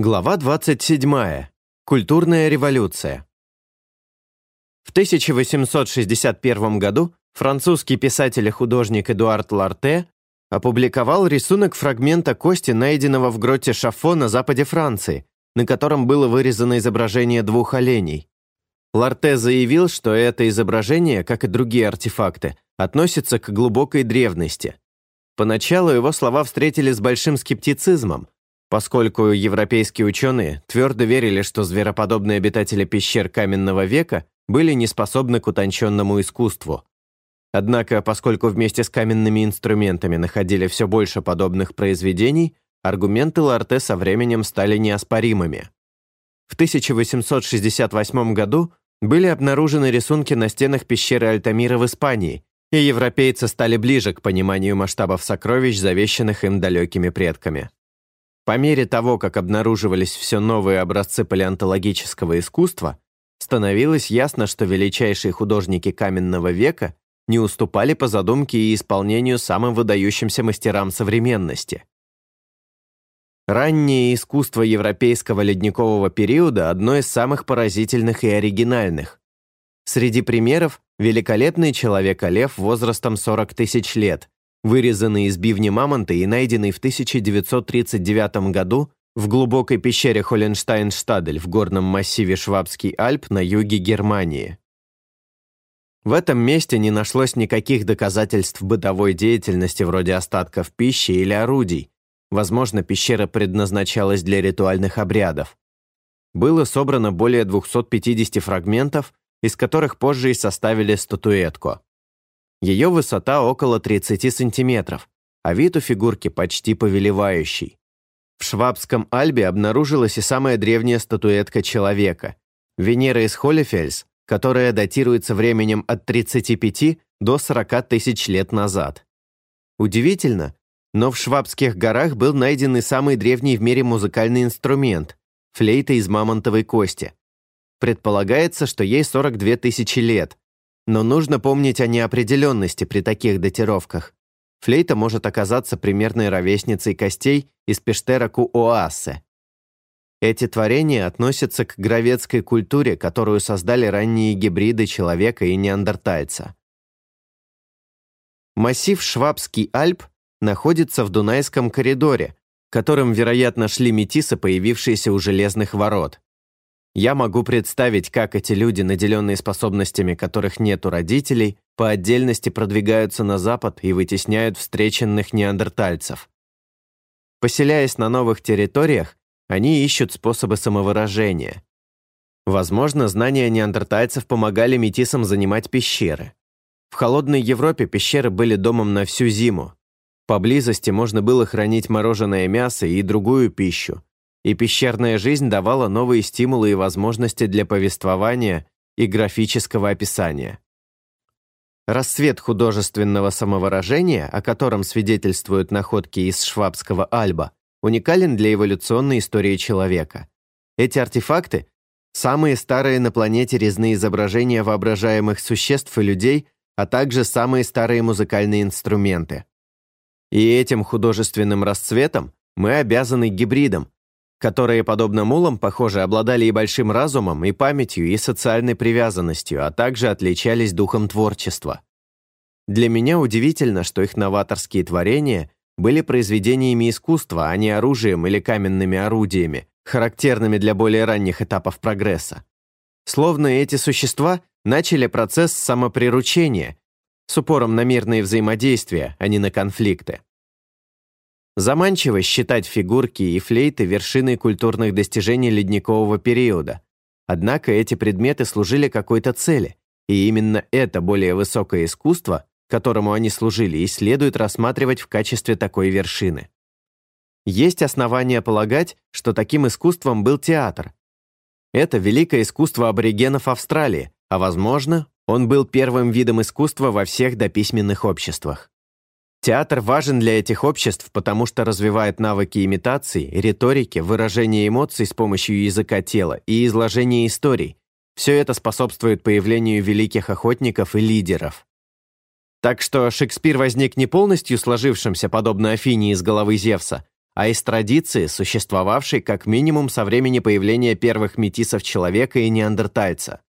Глава 27. Культурная революция. В 1861 году французский писатель и художник Эдуард Ларте опубликовал рисунок фрагмента кости, найденного в гроте Шафо на западе Франции, на котором было вырезано изображение двух оленей. Ларте заявил, что это изображение, как и другие артефакты, относится к глубокой древности. Поначалу его слова встретили с большим скептицизмом, поскольку европейские ученые твердо верили, что звероподобные обитатели пещер каменного века были не способны к утонченному искусству. Однако, поскольку вместе с каменными инструментами находили все больше подобных произведений, аргументы Ларте со временем стали неоспоримыми. В 1868 году были обнаружены рисунки на стенах пещеры Альтамира в Испании, и европейцы стали ближе к пониманию масштабов сокровищ, завещанных им далекими предками. По мере того, как обнаруживались все новые образцы палеонтологического искусства, становилось ясно, что величайшие художники каменного века не уступали по задумке и исполнению самым выдающимся мастерам современности. Раннее искусство европейского ледникового периода одно из самых поразительных и оригинальных. Среди примеров – великолепный человек-олев возрастом 40 тысяч лет, вырезанный из бивня мамонта и найденный в 1939 году в глубокой пещере Холленштайн-Штадель в горном массиве Швабский Альп на юге Германии. В этом месте не нашлось никаких доказательств бытовой деятельности вроде остатков пищи или орудий. Возможно, пещера предназначалась для ритуальных обрядов. Было собрано более 250 фрагментов, из которых позже и составили статуэтку. Ее высота около 30 сантиметров, а вид у фигурки почти повелевающий. В Швабском Альбе обнаружилась и самая древняя статуэтка человека – Венера из Холлифельс, которая датируется временем от 35 до 40 тысяч лет назад. Удивительно, но в Швабских горах был найден и самый древний в мире музыкальный инструмент – флейта из мамонтовой кости. Предполагается, что ей 42 тысячи лет, но нужно помнить о неопределенности при таких датировках. Флейта может оказаться примерной ровесницей костей из Пештера Куоассе. Эти творения относятся к гравецкой культуре, которую создали ранние гибриды человека и неандертальца. Массив Швабский Альп находится в Дунайском коридоре, которым, вероятно, шли метисы, появившиеся у Железных ворот. Я могу представить, как эти люди, наделенные способностями, которых нет у родителей, по отдельности продвигаются на запад и вытесняют встреченных неандертальцев. Поселяясь на новых территориях, они ищут способы самовыражения. Возможно, знания неандертальцев помогали метисам занимать пещеры. В холодной Европе пещеры были домом на всю зиму. Поблизости можно было хранить мороженое мясо и другую пищу, и пещерная жизнь давала новые стимулы и возможности для повествования и графического описания. Расцвет художественного самовыражения, о котором свидетельствуют находки из Швабского Альба, уникален для эволюционной истории человека. Эти артефакты – самые старые на планете резные изображения воображаемых существ и людей, а также самые старые музыкальные инструменты. И этим художественным расцветом мы обязаны гибридам, которые, подобно мулам, похоже, обладали и большим разумом, и памятью, и социальной привязанностью, а также отличались духом творчества. Для меня удивительно, что их новаторские творения были произведениями искусства, а не оружием или каменными орудиями, характерными для более ранних этапов прогресса. Словно эти существа начали процесс самоприручения с упором на мирные взаимодействия, а не на конфликты. Заманчиво считать фигурки и флейты вершиной культурных достижений ледникового периода. Однако эти предметы служили какой-то цели, и именно это более высокое искусство, которому они служили, и следует рассматривать в качестве такой вершины. Есть основания полагать, что таким искусством был театр. Это великое искусство аборигенов Австралии, а, возможно, он был первым видом искусства во всех дописьменных обществах. Театр важен для этих обществ, потому что развивает навыки имитации, риторики, выражения эмоций с помощью языка тела и изложения историй. Все это способствует появлению великих охотников и лидеров. Так что Шекспир возник не полностью сложившимся, подобно Афине из головы Зевса, а из традиции, существовавшей как минимум со времени появления первых метисов человека и неандертальца.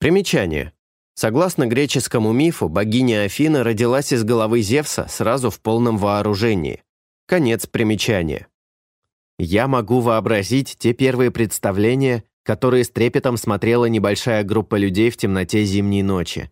Примечание. Согласно греческому мифу, богиня Афина родилась из головы Зевса сразу в полном вооружении. Конец примечания. Я могу вообразить те первые представления, которые с трепетом смотрела небольшая группа людей в темноте зимней ночи.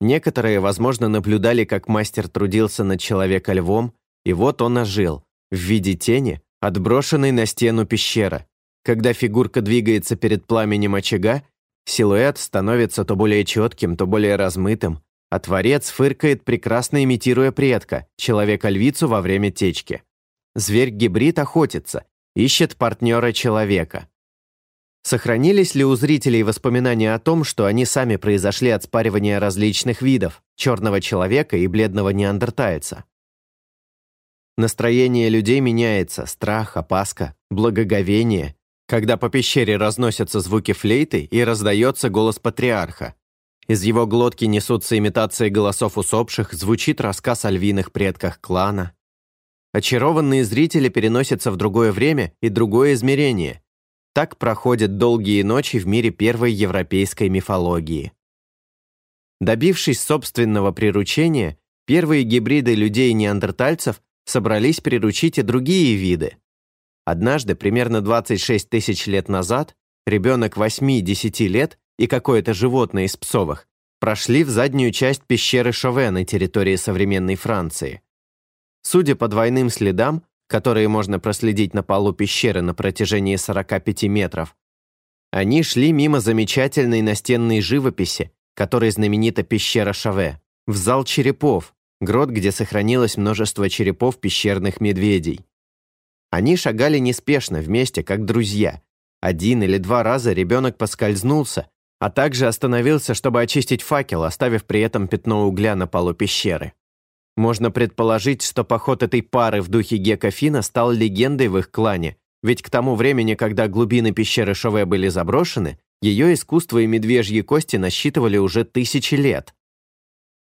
Некоторые, возможно, наблюдали, как мастер трудился над человека-львом, и вот он ожил, в виде тени, отброшенной на стену пещеры. Когда фигурка двигается перед пламенем очага, силуэт становится то более четким, то более размытым, а творец фыркает, прекрасно имитируя предка, человека-львицу во время течки. Зверь-гибрид охотится, ищет партнера человека. Сохранились ли у зрителей воспоминания о том, что они сами произошли от спаривания различных видов – черного человека и бледного неандертальца? Настроение людей меняется – страх, опаска, благоговение, когда по пещере разносятся звуки флейты и раздается голос патриарха. Из его глотки несутся имитации голосов усопших, звучит рассказ о львиных предках клана. Очарованные зрители переносятся в другое время и другое измерение, так проходят долгие ночи в мире первой европейской мифологии. Добившись собственного приручения, первые гибриды людей и неандертальцев собрались приручить и другие виды. Однажды, примерно 26 тысяч лет назад, ребенок 8-10 лет и какое-то животное из псовых прошли в заднюю часть пещеры Шове на территории современной Франции. Судя по двойным следам, которые можно проследить на полу пещеры на протяжении 45 метров. Они шли мимо замечательной настенной живописи, которой знаменита пещера Шаве, в зал черепов, грот, где сохранилось множество черепов пещерных медведей. Они шагали неспешно, вместе, как друзья. Один или два раза ребенок поскользнулся, а также остановился, чтобы очистить факел, оставив при этом пятно угля на полу пещеры. Можно предположить, что поход этой пары в духе Гека Фина стал легендой в их клане, ведь к тому времени, когда глубины пещеры Шове были заброшены, ее искусство и медвежьи кости насчитывали уже тысячи лет.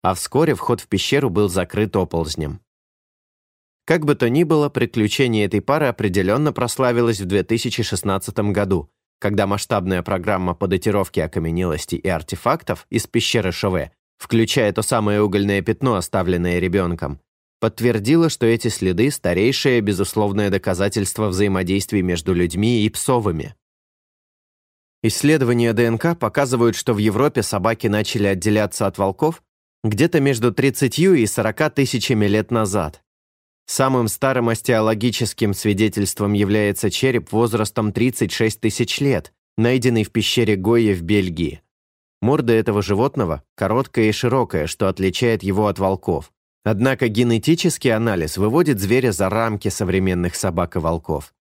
А вскоре вход в пещеру был закрыт оползнем. Как бы то ни было, приключение этой пары определенно прославилось в 2016 году, когда масштабная программа по датировке окаменелостей и артефактов из пещеры Шове включая то самое угольное пятно, оставленное ребенком, подтвердила, что эти следы – старейшее безусловное доказательство взаимодействия между людьми и псовыми. Исследования ДНК показывают, что в Европе собаки начали отделяться от волков где-то между 30 и 40 тысячами лет назад. Самым старым остеологическим свидетельством является череп возрастом 36 тысяч лет, найденный в пещере Гойе в Бельгии. Морда этого животного короткая и широкая, что отличает его от волков. Однако генетический анализ выводит зверя за рамки современных собак и волков.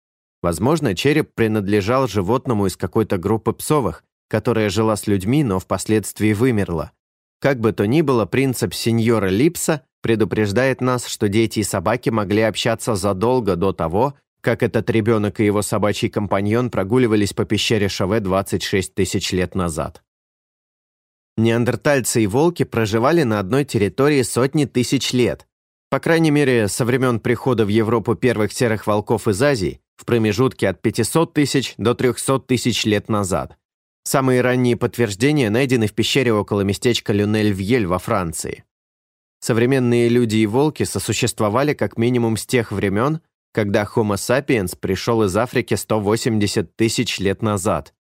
Возможно, череп принадлежал животному из какой-то группы псовых, которая жила с людьми, но впоследствии вымерла. Как бы то ни было, принцип сеньора Липса предупреждает нас, что дети и собаки могли общаться задолго до того, как этот ребенок и его собачий компаньон прогуливались по пещере Шаве 26 тысяч лет назад. Неандертальцы и волки проживали на одной территории сотни тысяч лет. По крайней мере, со времен прихода в Европу первых серых волков из Азии в промежутке от 500 тысяч до 300 тысяч лет назад. Самые ранние подтверждения найдены в пещере около местечка Люнель-Вьель во Франции. Современные люди и волки сосуществовали как минимум с тех времен, когда Homo sapiens пришел из Африки 180 тысяч лет назад.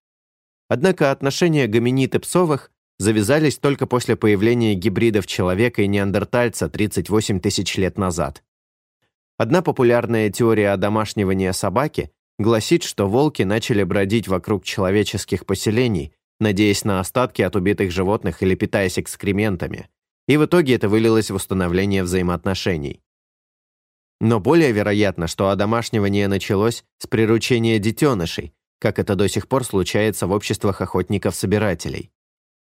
Однако отношения гоминид и псовых завязались только после появления гибридов человека и неандертальца 38 тысяч лет назад. Одна популярная теория одомашнивания собаки гласит, что волки начали бродить вокруг человеческих поселений, надеясь на остатки от убитых животных или питаясь экскрементами, и в итоге это вылилось в установление взаимоотношений. Но более вероятно, что одомашнивание началось с приручения детенышей, как это до сих пор случается в обществах охотников-собирателей.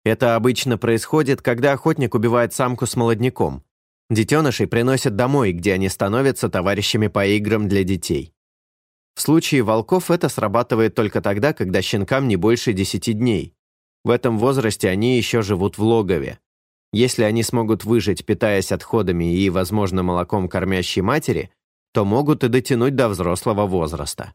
Это обычно происходит, когда охотник убивает самку с молодняком. Детенышей приносят домой, где они становятся товарищами по играм для детей. В случае волков это срабатывает только тогда, когда щенкам не больше 10 дней. В этом возрасте они еще живут в логове. Если они смогут выжить, питаясь отходами и, возможно, молоком кормящей матери, то могут и дотянуть до взрослого возраста.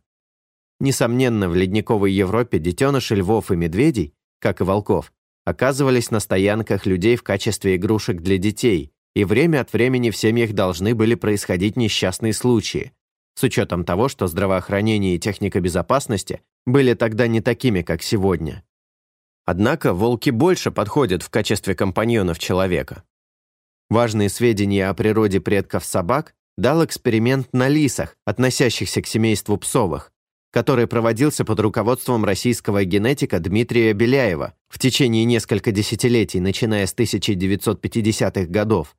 Несомненно, в ледниковой Европе детеныши львов и медведей, как и волков, оказывались на стоянках людей в качестве игрушек для детей, и время от времени в семьях должны были происходить несчастные случаи, с учетом того, что здравоохранение и техника безопасности были тогда не такими, как сегодня. Однако волки больше подходят в качестве компаньонов человека. Важные сведения о природе предков собак дал эксперимент на лисах, относящихся к семейству псовых, который проводился под руководством российского генетика Дмитрия Беляева в течение нескольких десятилетий, начиная с 1950-х годов.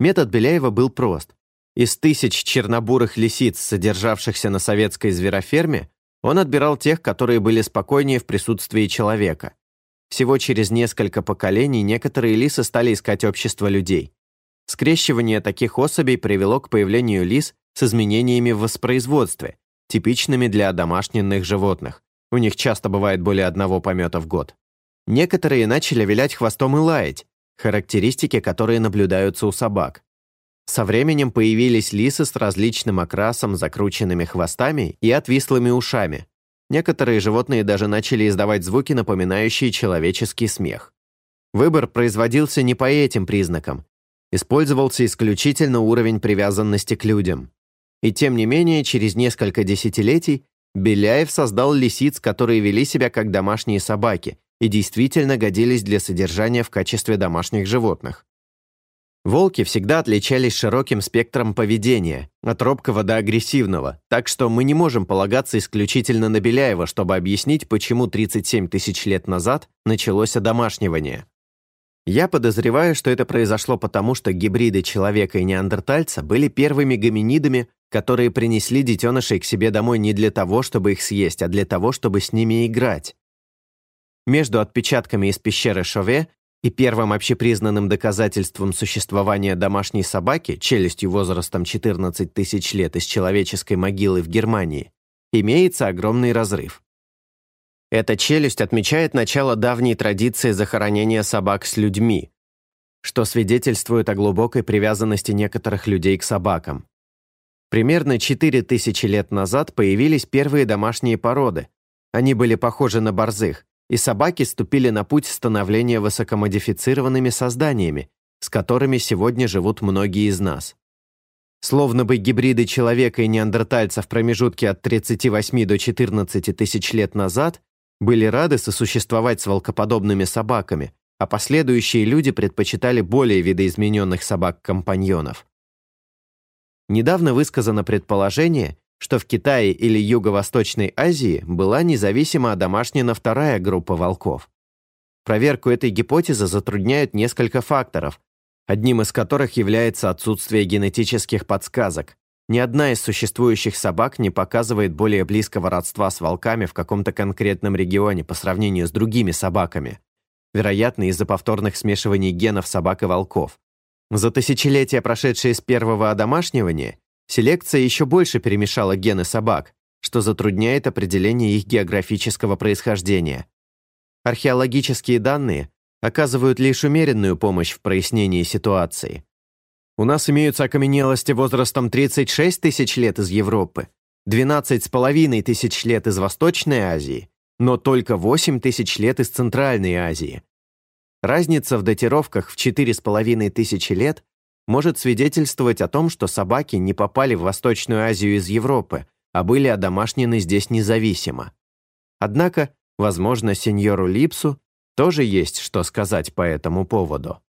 Метод Беляева был прост. Из тысяч чернобурых лисиц, содержавшихся на советской звероферме, он отбирал тех, которые были спокойнее в присутствии человека. Всего через несколько поколений некоторые лисы стали искать общество людей. Скрещивание таких особей привело к появлению лис с изменениями в воспроизводстве, типичными для домашних животных. У них часто бывает более одного помета в год. Некоторые начали вилять хвостом и лаять, характеристики, которые наблюдаются у собак. Со временем появились лисы с различным окрасом, закрученными хвостами и отвислыми ушами. Некоторые животные даже начали издавать звуки, напоминающие человеческий смех. Выбор производился не по этим признакам. Использовался исключительно уровень привязанности к людям. И тем не менее, через несколько десятилетий Беляев создал лисиц, которые вели себя как домашние собаки и действительно годились для содержания в качестве домашних животных. Волки всегда отличались широким спектром поведения, от робкого до агрессивного, так что мы не можем полагаться исключительно на Беляева, чтобы объяснить, почему 37 тысяч лет назад началось одомашнивание. Я подозреваю, что это произошло потому, что гибриды человека и неандертальца были первыми гоминидами, которые принесли детенышей к себе домой не для того, чтобы их съесть, а для того, чтобы с ними играть. Между отпечатками из пещеры Шове и первым общепризнанным доказательством существования домашней собаки, челюстью возрастом 14 тысяч лет из человеческой могилы в Германии, имеется огромный разрыв. Эта челюсть отмечает начало давней традиции захоронения собак с людьми, что свидетельствует о глубокой привязанности некоторых людей к собакам. Примерно 4000 лет назад появились первые домашние породы. Они были похожи на борзых, и собаки ступили на путь становления высокомодифицированными созданиями, с которыми сегодня живут многие из нас. Словно бы гибриды человека и неандертальца в промежутке от 38 до 14 тысяч лет назад были рады сосуществовать с волкоподобными собаками, а последующие люди предпочитали более видоизмененных собак-компаньонов. Недавно высказано предположение, что в Китае или Юго-Восточной Азии была независимо одомашнена вторая группа волков. Проверку этой гипотезы затрудняют несколько факторов, одним из которых является отсутствие генетических подсказок. Ни одна из существующих собак не показывает более близкого родства с волками в каком-то конкретном регионе по сравнению с другими собаками. Вероятно, из-за повторных смешиваний генов собак и волков. За тысячелетия, прошедшие с первого одомашнивания, селекция еще больше перемешала гены собак, что затрудняет определение их географического происхождения. Археологические данные оказывают лишь умеренную помощь в прояснении ситуации. У нас имеются окаменелости возрастом 36 тысяч лет из Европы, 12 с половиной тысяч лет из Восточной Азии, но только 8 тысяч лет из Центральной Азии, Разница в датировках в 4,5 тысячи лет может свидетельствовать о том, что собаки не попали в Восточную Азию из Европы, а были одомашнены здесь независимо. Однако, возможно, сеньору Липсу тоже есть что сказать по этому поводу.